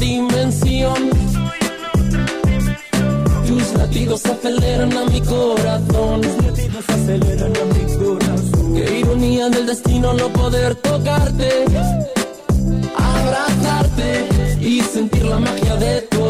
dimensión. Tus latidos aceleran a mi corazón. latidos aceleran a mi corazón. Qué ironía del destino no poder tocarte, abrazarte y sentir la magia de tu